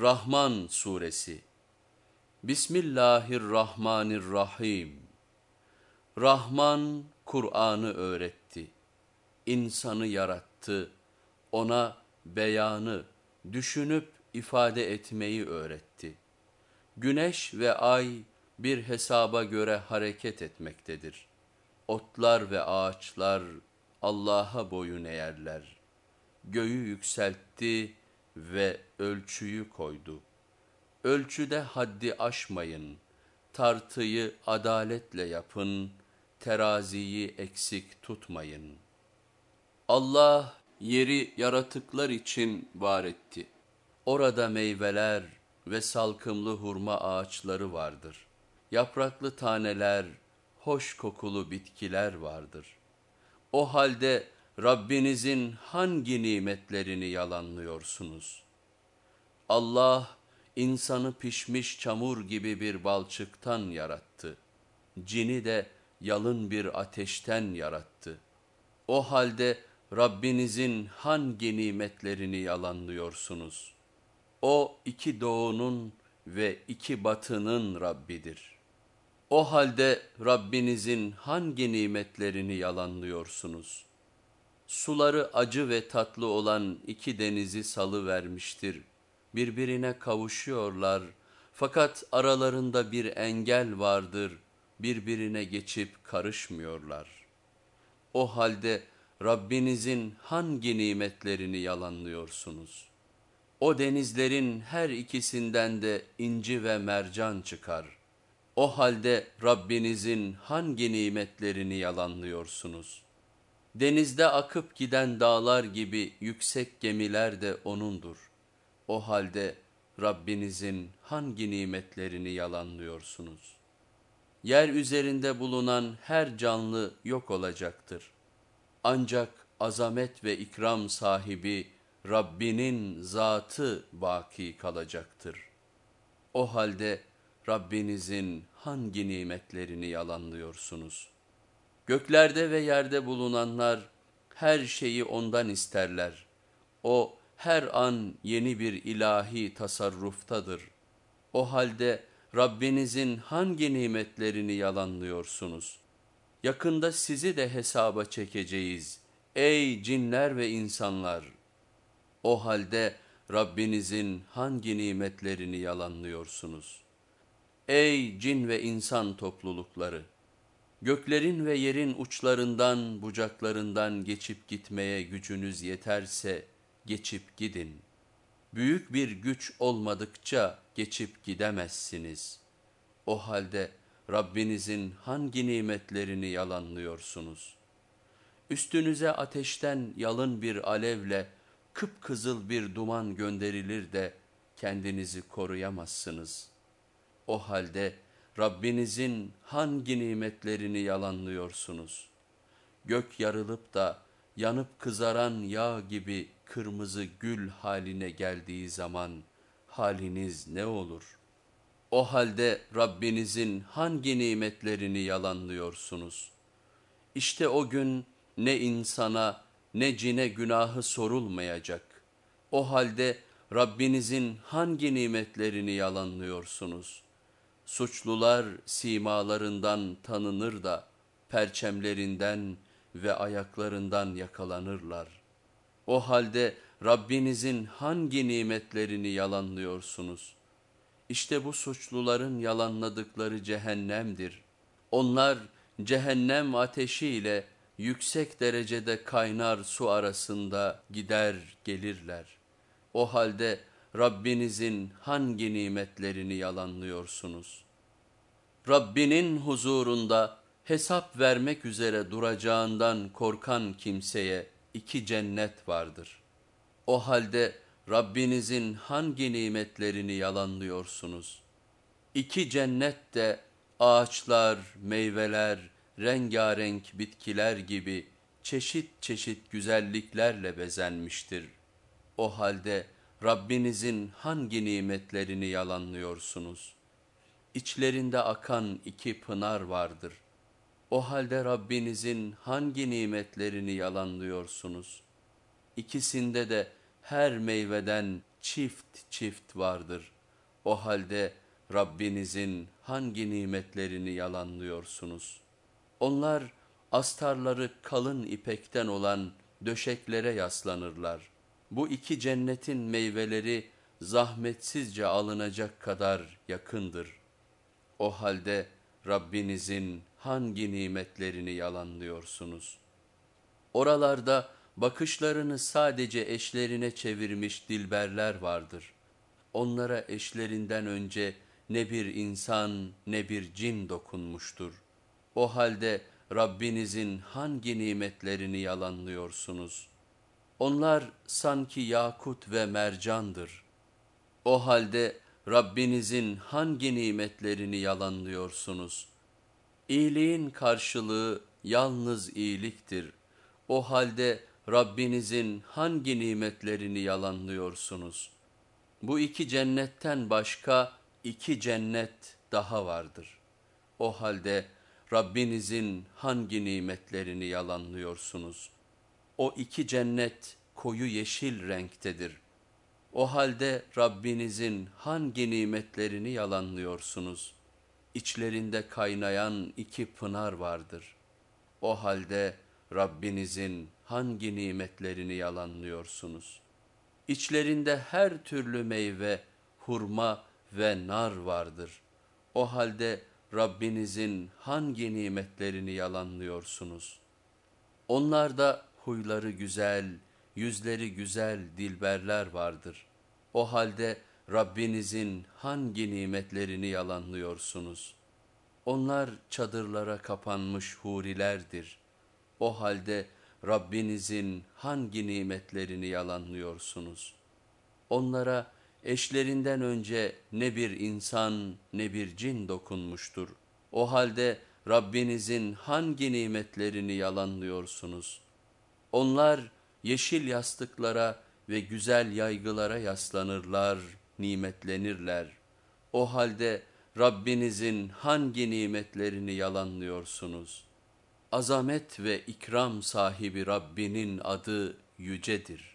Rahman Suresi Bismillahirrahmanirrahim Rahman Kur'an'ı öğretti. İnsanı yarattı, ona beyanı, düşünüp ifade etmeyi öğretti. Güneş ve ay bir hesaba göre hareket etmektedir. Otlar ve ağaçlar Allah'a boyun eğerler. Göğü yükseltti ve ölçüyü koydu. Ölçüde haddi aşmayın, tartıyı adaletle yapın, teraziyi eksik tutmayın. Allah yeri yaratıklar için var etti. Orada meyveler ve salkımlı hurma ağaçları vardır. Yapraklı taneler, hoş kokulu bitkiler vardır. O halde Rabbinizin hangi nimetlerini yalanlıyorsunuz? Allah insanı pişmiş çamur gibi bir balçıktan yarattı. Cini de yalın bir ateşten yarattı. O halde Rabbinizin hangi nimetlerini yalanlıyorsunuz? O iki doğunun ve iki batının Rabbidir. O halde Rabbinizin hangi nimetlerini yalanlıyorsunuz? Suları acı ve tatlı olan iki denizi salı vermiştir. Birbirine kavuşuyorlar fakat aralarında bir engel vardır. Birbirine geçip karışmıyorlar. O halde Rabbinizin hangi nimetlerini yalanlıyorsunuz? O denizlerin her ikisinden de inci ve mercan çıkar. O halde Rabbinizin hangi nimetlerini yalanlıyorsunuz? Denizde akıp giden dağlar gibi yüksek gemiler de O'nundur. O halde Rabbinizin hangi nimetlerini yalanlıyorsunuz? Yer üzerinde bulunan her canlı yok olacaktır. Ancak azamet ve ikram sahibi Rabbinin zatı baki kalacaktır. O halde Rabbinizin hangi nimetlerini yalanlıyorsunuz? Göklerde ve yerde bulunanlar her şeyi ondan isterler. O her an yeni bir ilahi tasarruftadır. O halde Rabbinizin hangi nimetlerini yalanlıyorsunuz? Yakında sizi de hesaba çekeceğiz. Ey cinler ve insanlar! O halde Rabbinizin hangi nimetlerini yalanlıyorsunuz? Ey cin ve insan toplulukları! Göklerin ve yerin uçlarından, bucaklarından geçip gitmeye gücünüz yeterse geçip gidin. Büyük bir güç olmadıkça geçip gidemezsiniz. O halde Rabbinizin hangi nimetlerini yalanlıyorsunuz? Üstünüze ateşten yalın bir alevle kıpkızıl bir duman gönderilir de kendinizi koruyamazsınız. O halde Rabbinizin hangi nimetlerini yalanlıyorsunuz? Gök yarılıp da yanıp kızaran yağ gibi kırmızı gül haline geldiği zaman haliniz ne olur? O halde Rabbinizin hangi nimetlerini yalanlıyorsunuz? İşte o gün ne insana ne cine günahı sorulmayacak. O halde Rabbinizin hangi nimetlerini yalanlıyorsunuz? Suçlular simalarından tanınır da perçemlerinden ve ayaklarından yakalanırlar. O halde Rabbinizin hangi nimetlerini yalanlıyorsunuz? İşte bu suçluların yalanladıkları cehennemdir. Onlar cehennem ateşiyle yüksek derecede kaynar su arasında gider gelirler. O halde Rabbinizin hangi nimetlerini yalanlıyorsunuz? Rabbinin huzurunda hesap vermek üzere duracağından korkan kimseye iki cennet vardır. O halde Rabbinizin hangi nimetlerini yalanlıyorsunuz? İki cennet de ağaçlar, meyveler, rengarenk bitkiler gibi çeşit çeşit güzelliklerle bezenmiştir. O halde Rabbinizin hangi nimetlerini yalanlıyorsunuz? İçlerinde akan iki pınar vardır. O halde Rabbinizin hangi nimetlerini yalanlıyorsunuz? İkisinde de her meyveden çift çift vardır. O halde Rabbinizin hangi nimetlerini yalanlıyorsunuz? Onlar astarları kalın ipekten olan döşeklere yaslanırlar. Bu iki cennetin meyveleri zahmetsizce alınacak kadar yakındır. O halde Rabbinizin hangi nimetlerini yalanlıyorsunuz? Oralarda bakışlarını sadece eşlerine çevirmiş dilberler vardır. Onlara eşlerinden önce ne bir insan ne bir cin dokunmuştur. O halde Rabbinizin hangi nimetlerini yalanlıyorsunuz? Onlar sanki yakut ve mercandır. O halde Rabbinizin hangi nimetlerini yalanlıyorsunuz? İyiliğin karşılığı yalnız iyiliktir. O halde Rabbinizin hangi nimetlerini yalanlıyorsunuz? Bu iki cennetten başka iki cennet daha vardır. O halde Rabbinizin hangi nimetlerini yalanlıyorsunuz? O iki cennet koyu yeşil renktedir. O halde Rabbinizin hangi nimetlerini yalanlıyorsunuz? İçlerinde kaynayan iki pınar vardır. O halde Rabbinizin hangi nimetlerini yalanlıyorsunuz? İçlerinde her türlü meyve, hurma ve nar vardır. O halde Rabbinizin hangi nimetlerini yalanlıyorsunuz? Onlarda huyları güzel, yüzleri güzel dilberler vardır. O halde Rabbinizin hangi nimetlerini yalanlıyorsunuz? Onlar çadırlara kapanmış hurilerdir. O halde Rabbinizin hangi nimetlerini yalanlıyorsunuz? Onlara eşlerinden önce ne bir insan ne bir cin dokunmuştur. O halde Rabbinizin hangi nimetlerini yalanlıyorsunuz? Onlar yeşil yastıklara ve güzel yaygılara yaslanırlar, nimetlenirler. O halde Rabbinizin hangi nimetlerini yalanlıyorsunuz? Azamet ve ikram sahibi Rabbinin adı yücedir.